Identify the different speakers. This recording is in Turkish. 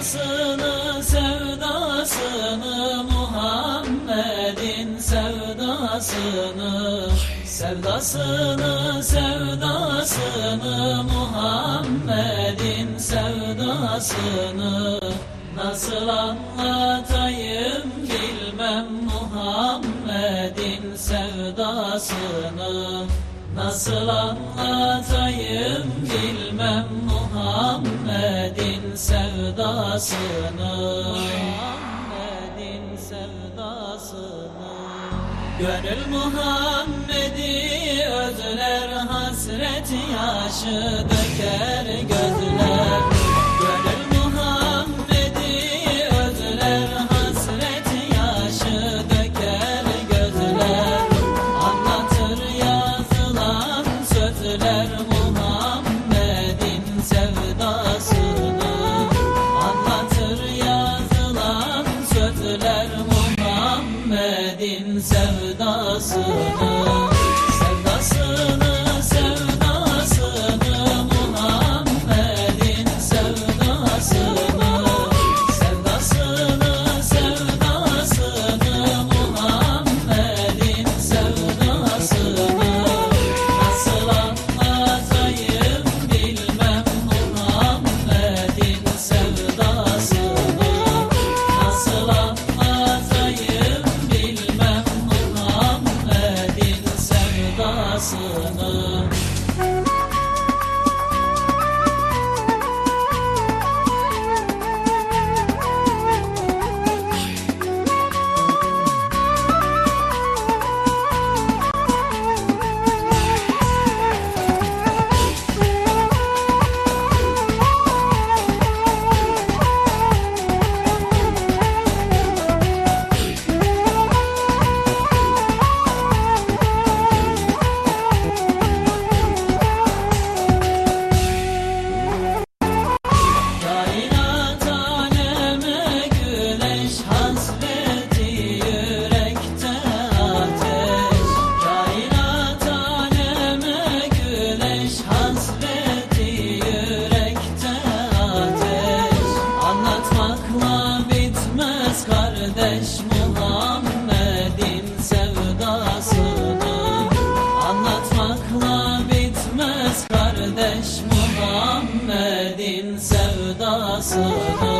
Speaker 1: Sevdasını sevdasını Muhammed'in sevdasını. Sevdasını sevdasını Muhammed'in sevdasını. Nasıl anlatayım bilmem Muhammed'in sevdasını. Nasıl anlatayım bilmem Muhammed'in sevdasını. Muhammed'in sevdasını. Gönül Muhammed'i özler hasret yaşı döker. derler Muhammed'in sevdasını Anlatır yazılan sözler Muhammed'in sevdasını. الله sana